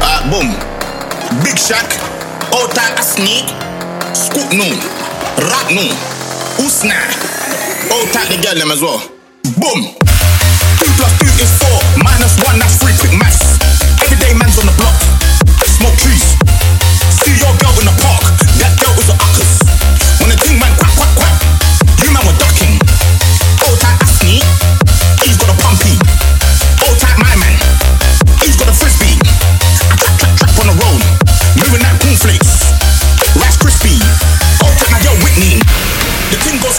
Ah, boom. Big Shack, Outer a Sneak, Scoop no. Rock no. Usna, Outer the girl them as well. Boom! thing goes.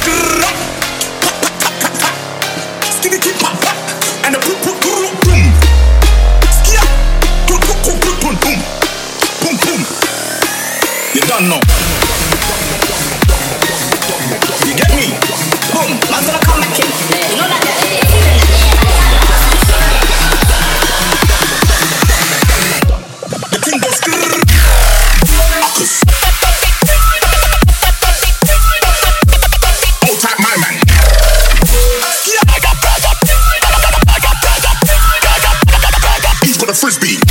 Skinny pop pop. And the poop poop poop boom. Skia. Boom boom boom boom boom. Boom boom. You done now. You get me? Boom. Manzana come back in. A frisbee.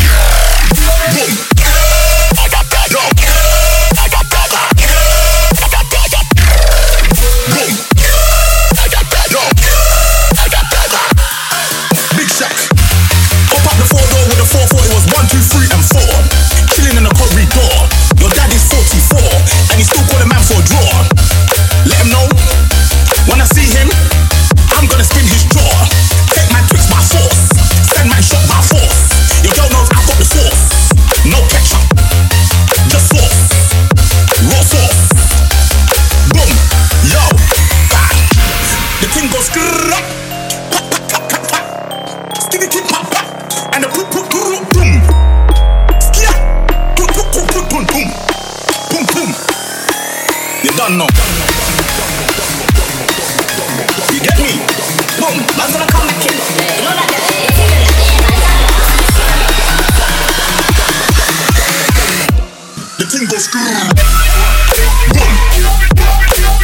Thing goes pop. Sticky tick pop pop and the boom boom boom boom. Skia. Boom boom boom boom boom boom. Boom boom. You don't know. You get me? Boom. Man's gonna come back in. You know that. The thing goes grrr. Boom.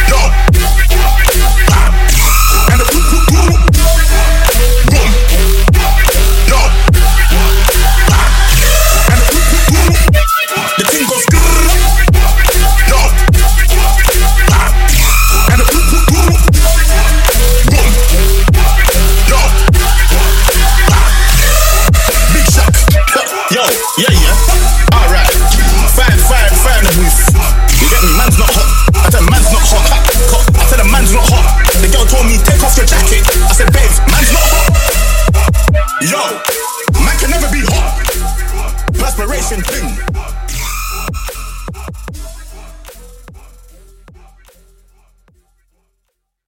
Yo. jacket. I said, babes,